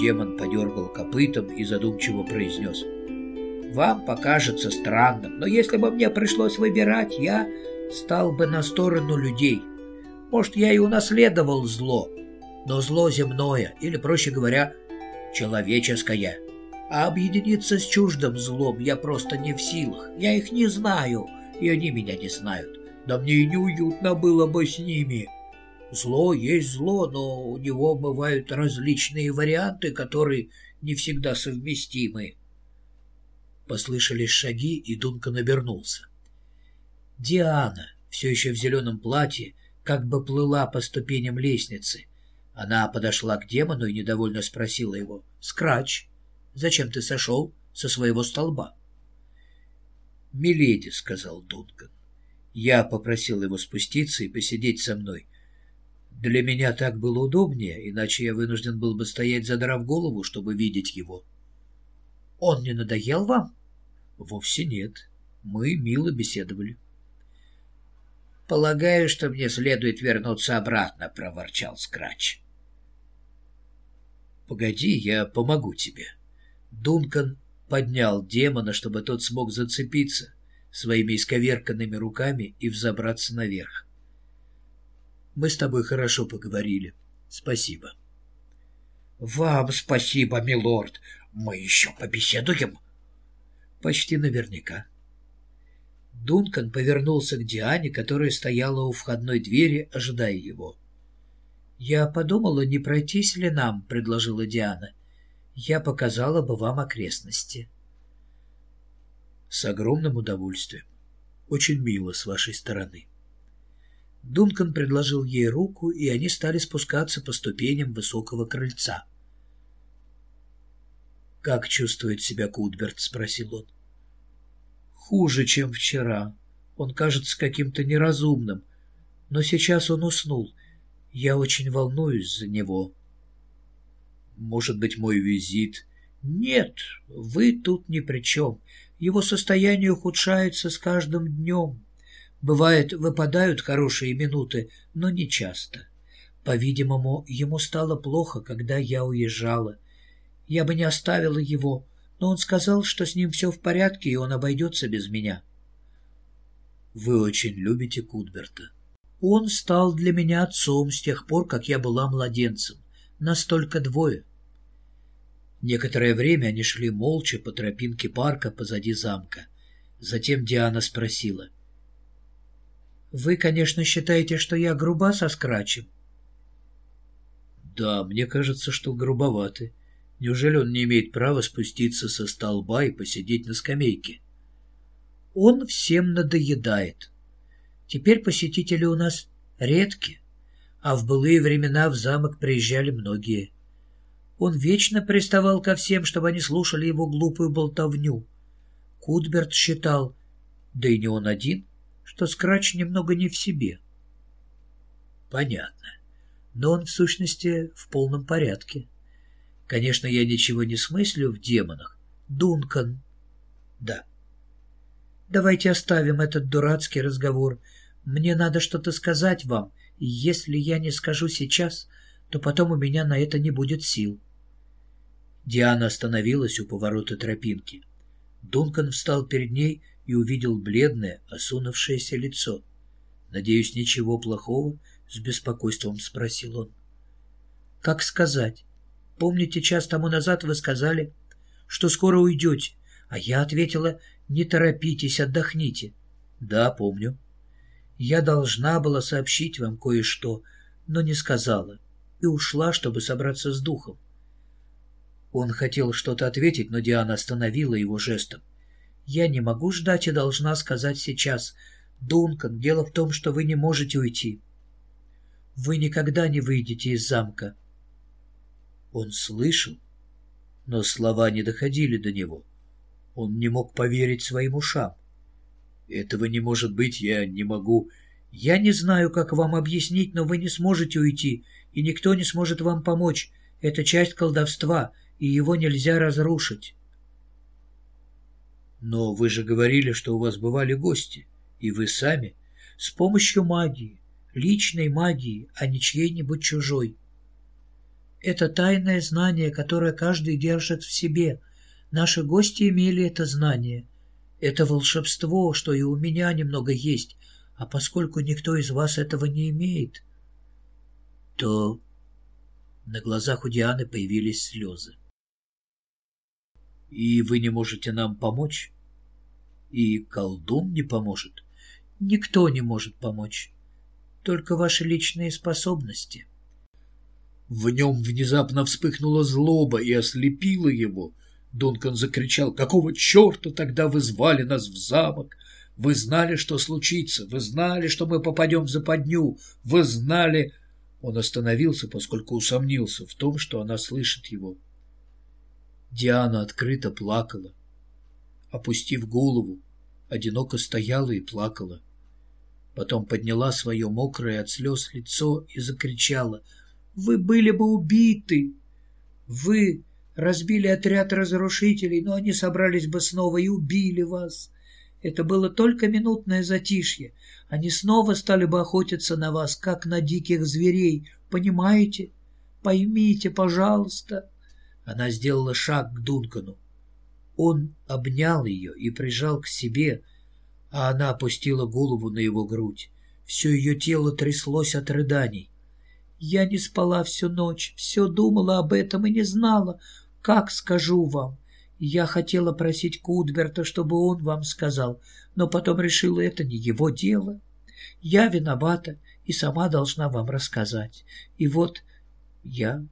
Демон подергал копытом и задумчиво произнес. «Вам покажется странным, но если бы мне пришлось выбирать, я стал бы на сторону людей. Может, я и унаследовал зло, но зло земное, или, проще говоря, человеческое. А объединиться с чуждым злом я просто не в силах. Я их не знаю, и они меня не знают. Да мне и неуютно было бы с ними. Зло есть зло, но у него бывают различные варианты, которые не всегда совместимы. Послышались шаги, и Дункан обернулся. Диана, все еще в зеленом платье, как бы плыла по ступеням лестницы. Она подошла к демону и недовольно спросила его. «Скрач, зачем ты сошел со своего столба?» «Миледи», — сказал Дункан. Я попросил его спуститься и посидеть со мной. Для меня так было удобнее, иначе я вынужден был бы стоять, задрав голову, чтобы видеть его. «Он не надоел вам?» «Вовсе нет. Мы мило беседовали». «Полагаю, что мне следует вернуться обратно», — проворчал Скрач. «Погоди, я помогу тебе». Дункан поднял демона, чтобы тот смог зацепиться своими исковерканными руками и взобраться наверх. «Мы с тобой хорошо поговорили. Спасибо». «Вам спасибо, милорд. Мы еще побеседуем?» «Почти наверняка». Дункан повернулся к Диане, которая стояла у входной двери, ожидая его. «Я подумала, не пройтись ли нам», — предложила Диана. «Я показала бы вам окрестности». «С огромным удовольствием. Очень мило с вашей стороны». Дункан предложил ей руку, и они стали спускаться по ступеням высокого крыльца. «Как чувствует себя Кутберт?» — спросил он. «Хуже, чем вчера. Он кажется каким-то неразумным. Но сейчас он уснул. Я очень волнуюсь за него. Может быть, мой визит... Нет, вы тут ни при чем. Его состояние ухудшается с каждым днем. Бывает, выпадают хорошие минуты, но не часто. По-видимому, ему стало плохо, когда я уезжала. Я бы не оставила его, но он сказал, что с ним все в порядке, и он обойдется без меня. Вы очень любите Кудберта. Он стал для меня отцом с тех пор, как я была младенцем. Настолько двое. Некоторое время они шли молча по тропинке парка позади замка. Затем Диана спросила. «Вы, конечно, считаете, что я груба со скрачем?» «Да, мне кажется, что грубоваты. Неужели он не имеет права спуститься со столба и посидеть на скамейке?» «Он всем надоедает», Теперь посетители у нас редки, а в былые времена в замок приезжали многие. Он вечно приставал ко всем, чтобы они слушали его глупую болтовню. Кудберт считал, да и не он один, что Скрач немного не в себе. Понятно. Но он, в сущности, в полном порядке. Конечно, я ничего не смыслю в демонах. Дункан. Да. Давайте оставим этот дурацкий разговор мне надо что-то сказать вам, и если я не скажу сейчас, то потом у меня на это не будет сил». Диана остановилась у поворота тропинки. Дункан встал перед ней и увидел бледное, осунувшееся лицо. «Надеюсь, ничего плохого?» — с беспокойством спросил он. «Как сказать? Помните, час тому назад вы сказали, что скоро уйдете, а я ответила, не торопитесь, отдохните». «Да, помню». Я должна была сообщить вам кое-что, но не сказала, и ушла, чтобы собраться с духом. Он хотел что-то ответить, но Диана остановила его жестом. «Я не могу ждать и должна сказать сейчас. Дункан, дело в том, что вы не можете уйти. Вы никогда не выйдете из замка». Он слышал, но слова не доходили до него. Он не мог поверить своим ушам. Этого не может быть, я не могу. Я не знаю, как вам объяснить, но вы не сможете уйти, и никто не сможет вам помочь. Это часть колдовства, и его нельзя разрушить. Но вы же говорили, что у вас бывали гости, и вы сами, с помощью магии, личной магии, а не чьей-нибудь чужой. Это тайное знание, которое каждый держит в себе. Наши гости имели это знание. Это волшебство, что и у меня немного есть, а поскольку никто из вас этого не имеет, то на глазах у Дианы появились слезы. «И вы не можете нам помочь? И колдун не поможет?» «Никто не может помочь. Только ваши личные способности». В нем внезапно вспыхнула злоба и ослепила его. Дункан закричал, «Какого черта тогда вы звали нас в замок? Вы знали, что случится, вы знали, что мы попадем в западню, вы знали...» Он остановился, поскольку усомнился в том, что она слышит его. Диана открыто плакала. Опустив голову, одиноко стояла и плакала. Потом подняла свое мокрое от слез лицо и закричала — вы были бы убиты. Вы разбили отряд разрушителей, но они собрались бы снова и убили вас. Это было только минутное затишье. Они снова стали бы охотиться на вас, как на диких зверей. Понимаете? Поймите, пожалуйста. Она сделала шаг к Дункану. Он обнял ее и прижал к себе, а она опустила голову на его грудь. Все ее тело тряслось от рыданий. Я не спала всю ночь, все думала об этом и не знала, как скажу вам. Я хотела просить Кудберта, чтобы он вам сказал, но потом решила, это не его дело. Я виновата и сама должна вам рассказать. И вот я